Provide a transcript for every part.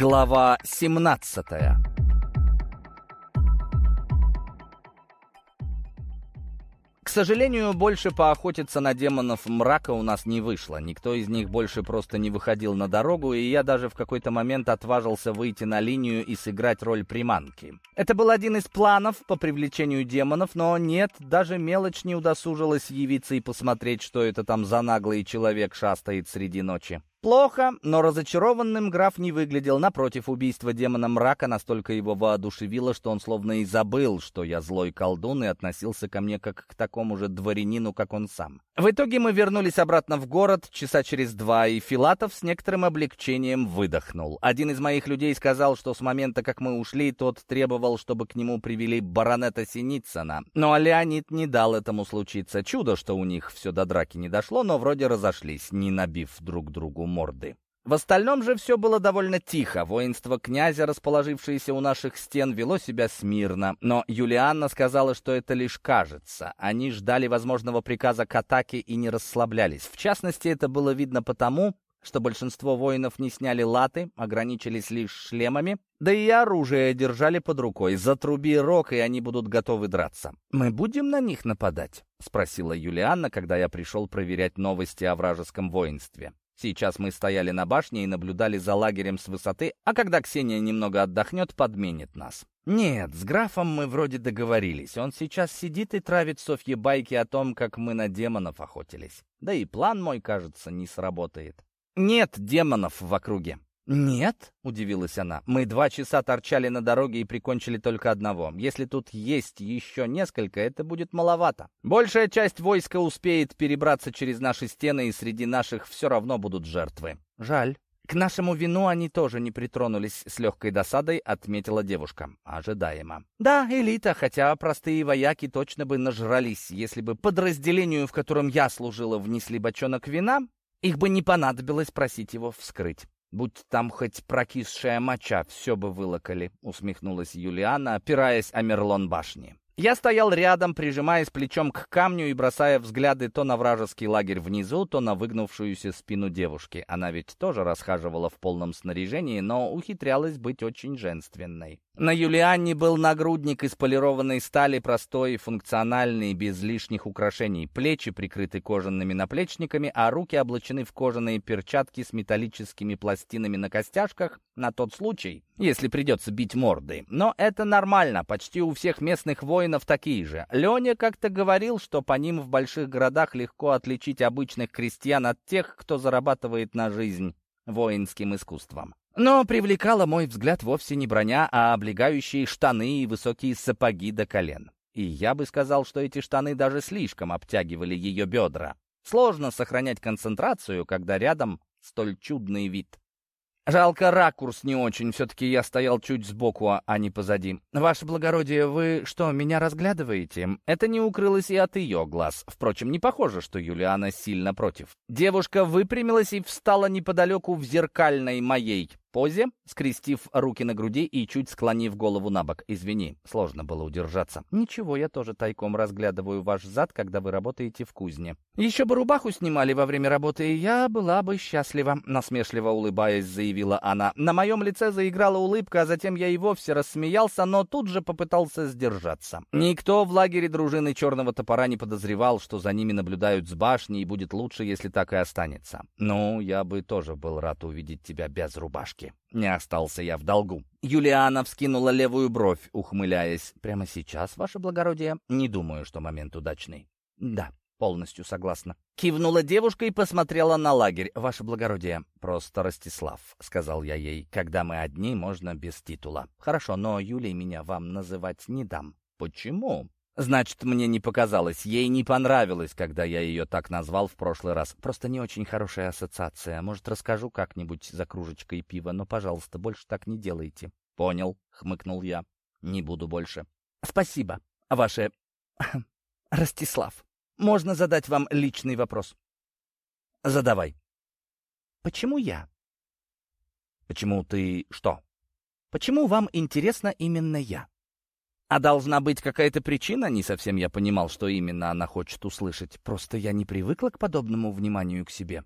Глава 17 К сожалению, больше поохотиться на демонов мрака у нас не вышло. Никто из них больше просто не выходил на дорогу, и я даже в какой-то момент отважился выйти на линию и сыграть роль приманки. Это был один из планов по привлечению демонов, но нет, даже мелочь не удосужилась явиться и посмотреть, что это там за наглый человек шастает среди ночи. Плохо, но разочарованным граф не выглядел. Напротив, убийство демона мрака настолько его воодушевило, что он словно и забыл, что я злой колдун и относился ко мне как к такому же дворянину, как он сам. В итоге мы вернулись обратно в город часа через два, и Филатов с некоторым облегчением выдохнул. Один из моих людей сказал, что с момента, как мы ушли, тот требовал, чтобы к нему привели баронета Синицына. Но Леонид не дал этому случиться. Чудо, что у них все до драки не дошло, но вроде разошлись, не набив друг другу морды. В остальном же все было довольно тихо. Воинство князя, расположившееся у наших стен, вело себя смирно. Но Юлианна сказала, что это лишь кажется. Они ждали возможного приказа к атаке и не расслаблялись. В частности, это было видно потому, что большинство воинов не сняли латы, ограничились лишь шлемами, да и оружие держали под рукой. Затруби рог, и они будут готовы драться. «Мы будем на них нападать?» — спросила Юлианна, когда я пришел проверять новости о вражеском воинстве. Сейчас мы стояли на башне и наблюдали за лагерем с высоты, а когда Ксения немного отдохнет, подменит нас. Нет, с графом мы вроде договорились. Он сейчас сидит и травит Софье байки о том, как мы на демонов охотились. Да и план мой, кажется, не сработает. Нет демонов в округе. «Нет?» — удивилась она. «Мы два часа торчали на дороге и прикончили только одного. Если тут есть еще несколько, это будет маловато. Большая часть войска успеет перебраться через наши стены, и среди наших все равно будут жертвы. Жаль». «К нашему вину они тоже не притронулись с легкой досадой», — отметила девушка. «Ожидаемо». «Да, элита, хотя простые вояки точно бы нажрались, если бы подразделению, в котором я служила, внесли бочонок вина, их бы не понадобилось просить его вскрыть. «Будь там хоть прокисшая моча, все бы вылокали», — усмехнулась Юлиана, опираясь о мерлон башни. Я стоял рядом, прижимаясь плечом к камню и бросая взгляды то на вражеский лагерь внизу, то на выгнувшуюся спину девушки. Она ведь тоже расхаживала в полном снаряжении, но ухитрялась быть очень женственной. На Юлианне был нагрудник из полированной стали, простой, функциональный, без лишних украшений. Плечи прикрыты кожаными наплечниками, а руки облачены в кожаные перчатки с металлическими пластинами на костяшках на тот случай, если придется бить морды. Но это нормально, почти у всех местных воинов такие же. Леня как-то говорил, что по ним в больших городах легко отличить обычных крестьян от тех, кто зарабатывает на жизнь воинским искусством. Но привлекала мой взгляд вовсе не броня, а облегающие штаны и высокие сапоги до колен. И я бы сказал, что эти штаны даже слишком обтягивали ее бедра. Сложно сохранять концентрацию, когда рядом столь чудный вид. Жалко, ракурс не очень, все-таки я стоял чуть сбоку, а не позади. «Ваше благородие, вы что, меня разглядываете?» Это не укрылось и от ее глаз. Впрочем, не похоже, что Юлиана сильно против. Девушка выпрямилась и встала неподалеку в зеркальной моей позе, скрестив руки на груди и чуть склонив голову на бок. «Извини, сложно было удержаться». «Ничего, я тоже тайком разглядываю ваш зад, когда вы работаете в кузне». «Еще бы рубаху снимали во время работы, и я была бы счастлива», — насмешливо улыбаясь, заявила она. На моем лице заиграла улыбка, а затем я и вовсе рассмеялся, но тут же попытался сдержаться. Никто в лагере дружины Черного Топора не подозревал, что за ними наблюдают с башни, и будет лучше, если так и останется. «Ну, я бы тоже был рад увидеть тебя без рубашки». Не остался я в долгу. Юлиана вскинула левую бровь, ухмыляясь. «Прямо сейчас, ваше благородие? Не думаю, что момент удачный». «Да, полностью согласна». Кивнула девушка и посмотрела на лагерь. «Ваше благородие, просто Ростислав», — сказал я ей. «Когда мы одни, можно без титула». «Хорошо, но Юлей меня вам называть не дам». «Почему?» Значит, мне не показалось. Ей не понравилось, когда я ее так назвал в прошлый раз. Просто не очень хорошая ассоциация. Может, расскажу как-нибудь за кружечкой пива, но, пожалуйста, больше так не делайте. Понял, хмыкнул я. Не буду больше. Спасибо, ваше... Ростислав. Можно задать вам личный вопрос? Задавай. Почему я? Почему ты что? Почему вам интересно именно я? А должна быть какая-то причина, не совсем я понимал, что именно она хочет услышать. Просто я не привыкла к подобному вниманию к себе.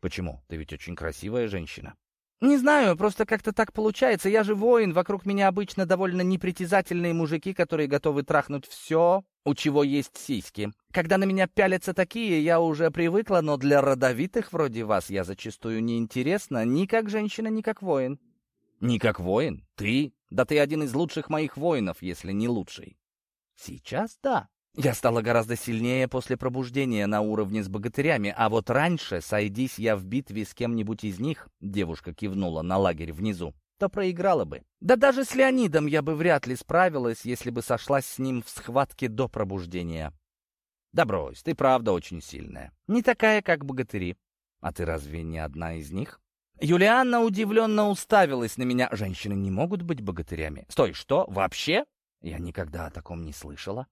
Почему? Ты ведь очень красивая женщина. «Не знаю, просто как-то так получается. Я же воин, вокруг меня обычно довольно непритязательные мужики, которые готовы трахнуть все, у чего есть сиськи. Когда на меня пялятся такие, я уже привыкла, но для родовитых вроде вас я зачастую неинтересна ни как женщина, ни как воин». «Не как воин? Ты? Да ты один из лучших моих воинов, если не лучший». «Сейчас да», я стала гораздо сильнее после пробуждения на уровне с богатырями, а вот раньше, сойдись я в битве с кем-нибудь из них, девушка кивнула на лагерь внизу, то проиграла бы. Да даже с Леонидом я бы вряд ли справилась, если бы сошлась с ним в схватке до пробуждения. Да брось, ты правда очень сильная. Не такая, как богатыри. А ты разве не одна из них? Юлианна удивленно уставилась на меня. Женщины не могут быть богатырями. Стой, что? Вообще? Я никогда о таком не слышала.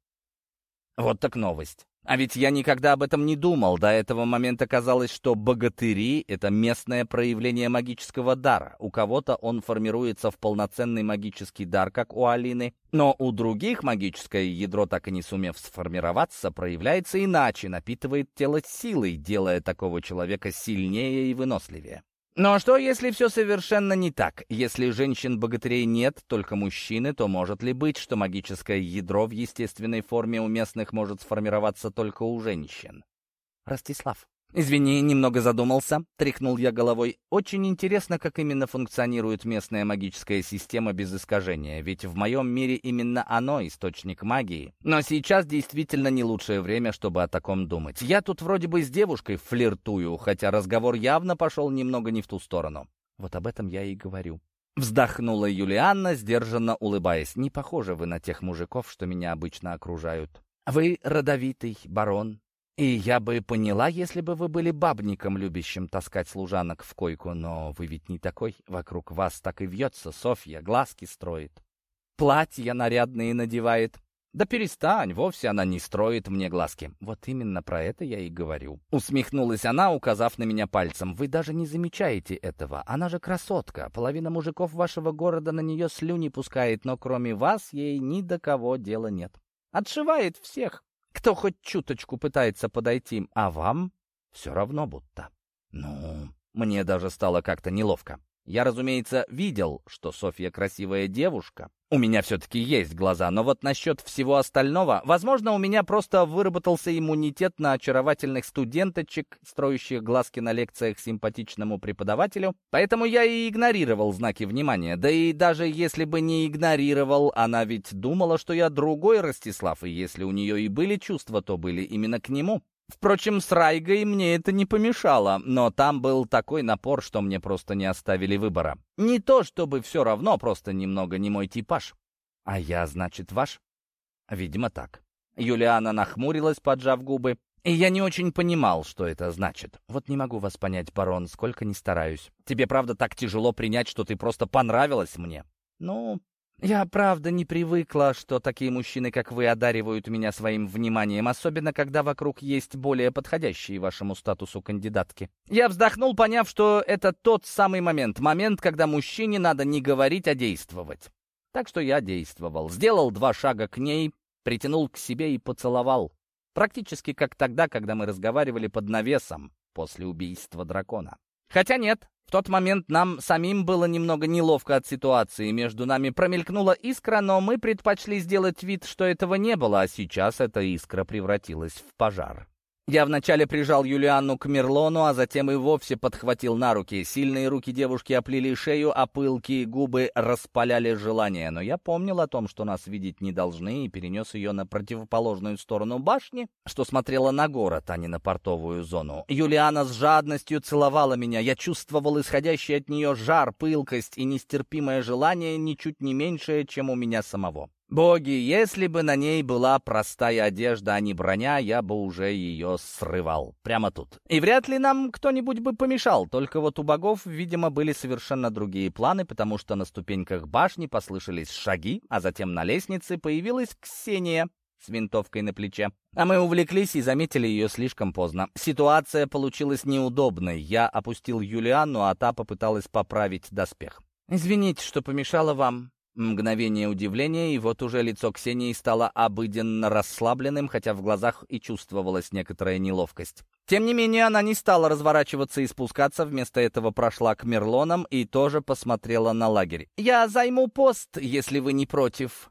Вот так новость. А ведь я никогда об этом не думал. До этого момента казалось, что богатыри — это местное проявление магического дара. У кого-то он формируется в полноценный магический дар, как у Алины, но у других магическое ядро, так и не сумев сформироваться, проявляется иначе, напитывает тело силой, делая такого человека сильнее и выносливее. Но что, если все совершенно не так? Если женщин-богатырей нет, только мужчины, то может ли быть, что магическое ядро в естественной форме у местных может сформироваться только у женщин? Ростислав, «Извини, немного задумался», — тряхнул я головой. «Очень интересно, как именно функционирует местная магическая система без искажения, ведь в моем мире именно оно — источник магии. Но сейчас действительно не лучшее время, чтобы о таком думать. Я тут вроде бы с девушкой флиртую, хотя разговор явно пошел немного не в ту сторону. Вот об этом я и говорю». Вздохнула Юлианна, сдержанно улыбаясь. «Не похожи вы на тех мужиков, что меня обычно окружают. Вы родовитый барон, и я бы поняла, если бы вы были бабником, любящим таскать служанок в койку, но вы ведь не такой. Вокруг вас так и вьется Софья, глазки строит. Платья нарядные надевает. Да перестань, вовсе она не строит мне глазки. Вот именно про это я и говорю. Усмехнулась она, указав на меня пальцем. Вы даже не замечаете этого. Она же красотка. Половина мужиков вашего города на нее слюни пускает, но кроме вас ей ни до кого дела нет. Отшивает всех кто хоть чуточку пытается подойти, а вам все равно будто. Ну, мне даже стало как-то неловко. Я, разумеется, видел, что Софья красивая девушка. У меня все-таки есть глаза, но вот насчет всего остального, возможно, у меня просто выработался иммунитет на очаровательных студенточек, строящих глазки на лекциях симпатичному преподавателю, поэтому я и игнорировал знаки внимания. Да и даже если бы не игнорировал, она ведь думала, что я другой Ростислав, и если у нее и были чувства, то были именно к нему. Впрочем, с Райгой мне это не помешало, но там был такой напор, что мне просто не оставили выбора. Не то, чтобы все равно, просто немного не мой типаж. А я, значит, ваш? Видимо, так. Юлиана нахмурилась, поджав губы, и я не очень понимал, что это значит. Вот не могу вас понять, барон, сколько ни стараюсь. Тебе правда так тяжело принять, что ты просто понравилась мне? Ну, я, правда, не привыкла, что такие мужчины, как вы, одаривают меня своим вниманием, особенно когда вокруг есть более подходящие вашему статусу кандидатки. Я вздохнул, поняв, что это тот самый момент, момент, когда мужчине надо не говорить, а действовать. Так что я действовал, сделал два шага к ней, притянул к себе и поцеловал. Практически как тогда, когда мы разговаривали под навесом после убийства дракона. Хотя нет, в тот момент нам самим было немного неловко от ситуации. Между нами промелькнула искра, но мы предпочли сделать вид, что этого не было, а сейчас эта искра превратилась в пожар. Я вначале прижал Юлианну к Мерлону, а затем и вовсе подхватил на руки. Сильные руки девушки оплели шею, а пылкие губы распаляли желание. Но я помнил о том, что нас видеть не должны, и перенес ее на противоположную сторону башни, что смотрела на город, а не на портовую зону. Юлиана с жадностью целовала меня. Я чувствовал исходящий от нее жар, пылкость и нестерпимое желание, ничуть не меньшее, чем у меня самого. Боги, если бы на ней была простая одежда, а не броня, я бы уже ее срывал. Прямо тут. И вряд ли нам кто-нибудь бы помешал, только вот у богов, видимо, были совершенно другие планы, потому что на ступеньках башни послышались шаги, а затем на лестнице появилась Ксения с винтовкой на плече. А мы увлеклись и заметили ее слишком поздно. Ситуация получилась неудобной. Я опустил Юлианну, а та попыталась поправить доспех. «Извините, что помешала вам», Мгновение удивления, и вот уже лицо Ксении стало обыденно расслабленным, хотя в глазах и чувствовалась некоторая неловкость. Тем не менее, она не стала разворачиваться и спускаться, вместо этого прошла к Мерлонам и тоже посмотрела на лагерь. «Я займу пост, если вы не против»,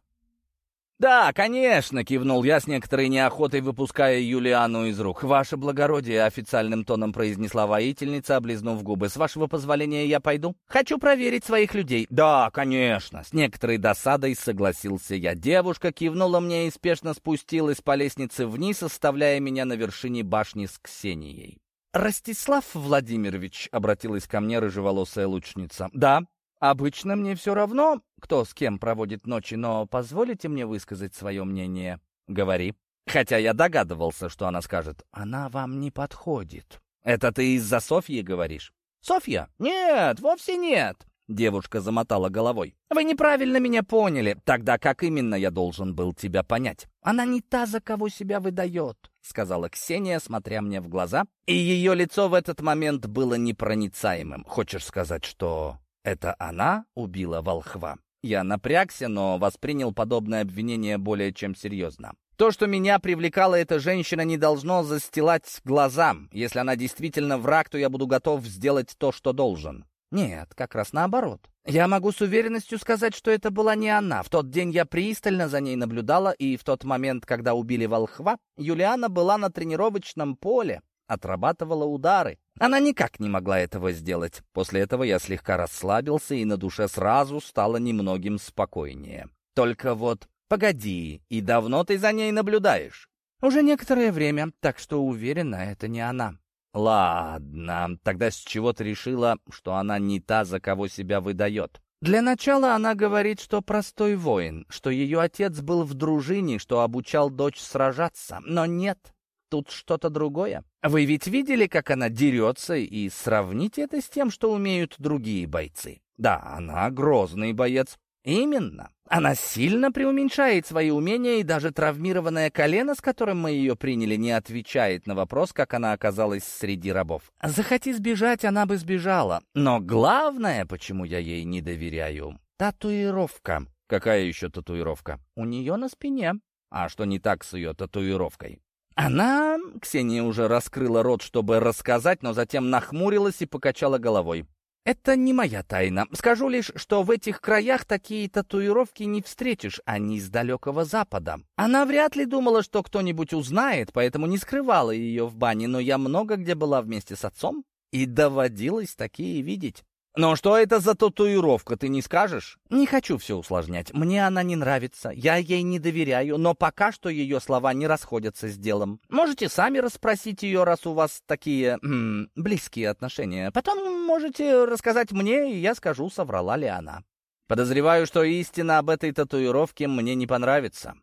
«Да, конечно!» — кивнул я с некоторой неохотой, выпуская Юлиану из рук. «Ваше благородие!» — официальным тоном произнесла воительница, облизнув губы. «С вашего позволения я пойду? Хочу проверить своих людей». «Да, конечно!» — с некоторой досадой согласился я. Девушка кивнула мне и спешно спустилась по лестнице вниз, оставляя меня на вершине башни с Ксенией. «Ростислав Владимирович», — обратилась ко мне рыжеволосая лучница. «Да, Обычно мне все равно, кто с кем проводит ночи, но позволите мне высказать свое мнение. Говори. Хотя я догадывался, что она скажет. Она вам не подходит. Это ты из-за Софьи говоришь? Софья? Нет, вовсе нет. Девушка замотала головой. «Вы неправильно меня поняли. Тогда как именно я должен был тебя понять? Она не та, за кого себя выдает», — сказала Ксения, смотря мне в глаза. И ее лицо в этот момент было непроницаемым. «Хочешь сказать, что это она убила волхва? Я напрягся, но воспринял подобное обвинение более чем серьезно. То, что меня привлекала эта женщина, не должно застилать глаза. Если она действительно враг, то я буду готов сделать то, что должен. Нет, как раз наоборот. Я могу с уверенностью сказать, что это была не она. В тот день я пристально за ней наблюдала, и в тот момент, когда убили волхва, Юлиана была на тренировочном поле, отрабатывала удары. Она никак не могла этого сделать. После этого я слегка расслабился, и на душе сразу стало немногим спокойнее. Только вот, погоди, и давно ты за ней наблюдаешь? Уже некоторое время, так что уверена, это не она. Ладно, тогда с чего ты решила, что она не та, за кого себя выдает? Для начала она говорит, что простой воин, что ее отец был в дружине, что обучал дочь сражаться. Но нет, тут что-то другое. Вы ведь видели, как она дерется, и сравните это с тем, что умеют другие бойцы. Да, она грозный боец. Именно. Она сильно преуменьшает свои умения, и даже травмированное колено, с которым мы ее приняли, не отвечает на вопрос, как она оказалась среди рабов. Захоти сбежать, она бы сбежала. Но главное, почему я ей не доверяю, татуировка. Какая еще татуировка? У нее на спине. А что не так с ее татуировкой? Она... Ксения уже раскрыла рот, чтобы рассказать, но затем нахмурилась и покачала головой. «Это не моя тайна. Скажу лишь, что в этих краях такие татуировки не встретишь, они с далекого запада. Она вряд ли думала, что кто-нибудь узнает, поэтому не скрывала ее в бане, но я много где была вместе с отцом, и доводилось такие видеть. «Но что это за татуировка, ты не скажешь?» «Не хочу все усложнять. Мне она не нравится. Я ей не доверяю, но пока что ее слова не расходятся с делом. Можете сами расспросить ее, раз у вас такие м, близкие отношения. Потом можете рассказать мне, и я скажу, соврала ли она. Подозреваю, что истина об этой татуировке мне не понравится».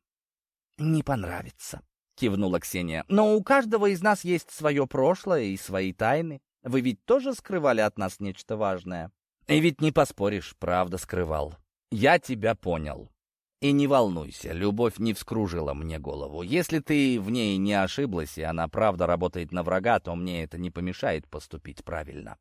«Не понравится», — кивнула Ксения. «Но у каждого из нас есть свое прошлое и свои тайны. Вы ведь тоже скрывали от нас нечто важное? И ведь не поспоришь, правда скрывал. Я тебя понял. И не волнуйся, любовь не вскружила мне голову. Если ты в ней не ошиблась, и она правда работает на врага, то мне это не помешает поступить правильно.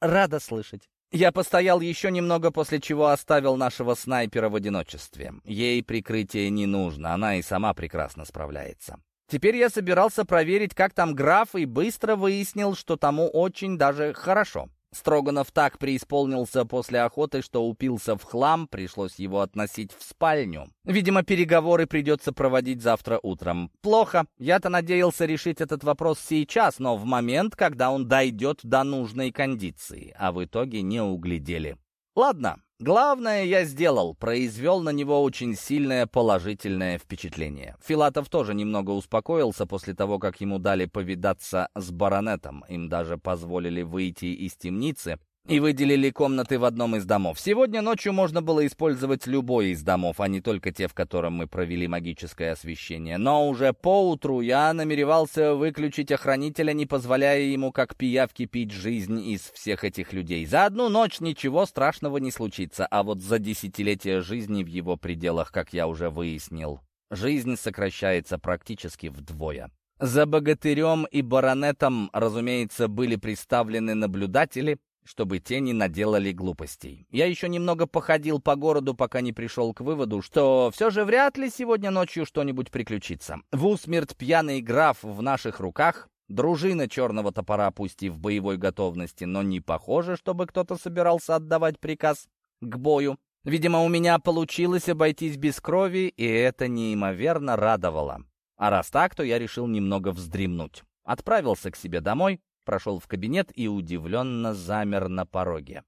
Рада слышать. Я постоял еще немного, после чего оставил нашего снайпера в одиночестве. Ей прикрытие не нужно, она и сама прекрасно справляется. Теперь я собирался проверить, как там граф, и быстро выяснил, что тому очень даже хорошо. Строганов так преисполнился после охоты, что упился в хлам, пришлось его относить в спальню. Видимо, переговоры придется проводить завтра утром. Плохо. Я-то надеялся решить этот вопрос сейчас, но в момент, когда он дойдет до нужной кондиции, а в итоге не углядели. Ладно, Главное я сделал, произвел на него очень сильное положительное впечатление. Филатов тоже немного успокоился после того, как ему дали повидаться с баронетом. Им даже позволили выйти из темницы и выделили комнаты в одном из домов. Сегодня ночью можно было использовать любой из домов, а не только те, в котором мы провели магическое освещение. Но уже поутру я намеревался выключить охранителя, не позволяя ему как пиявки пить жизнь из всех этих людей. За одну ночь ничего страшного не случится, а вот за десятилетия жизни в его пределах, как я уже выяснил, жизнь сокращается практически вдвое. За богатырем и баронетом, разумеется, были представлены наблюдатели, чтобы те не наделали глупостей. Я еще немного походил по городу, пока не пришел к выводу, что все же вряд ли сегодня ночью что-нибудь приключится. В усмерть пьяный граф в наших руках, дружина черного топора пусть и в боевой готовности, но не похоже, чтобы кто-то собирался отдавать приказ к бою. Видимо, у меня получилось обойтись без крови, и это неимоверно радовало. А раз так, то я решил немного вздремнуть. Отправился к себе домой, прошел в кабинет и удивленно замер на пороге.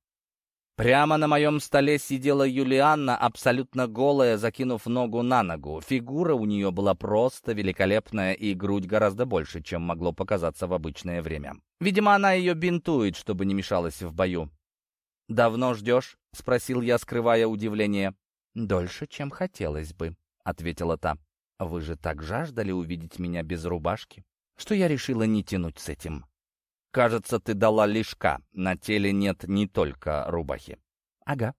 Прямо на моем столе сидела Юлианна, абсолютно голая, закинув ногу на ногу. Фигура у нее была просто великолепная, и грудь гораздо больше, чем могло показаться в обычное время. Видимо, она ее бинтует, чтобы не мешалась в бою. «Давно ждешь?» — спросил я, скрывая удивление. «Дольше, чем хотелось бы», — ответила та. «Вы же так жаждали увидеть меня без рубашки, что я решила не тянуть с этим». «Кажется, ты дала лишка. На теле нет не только рубахи». «Ага.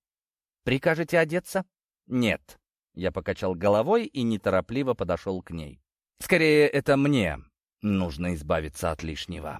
Прикажете одеться?» «Нет». Я покачал головой и неторопливо подошел к ней. «Скорее, это мне нужно избавиться от лишнего».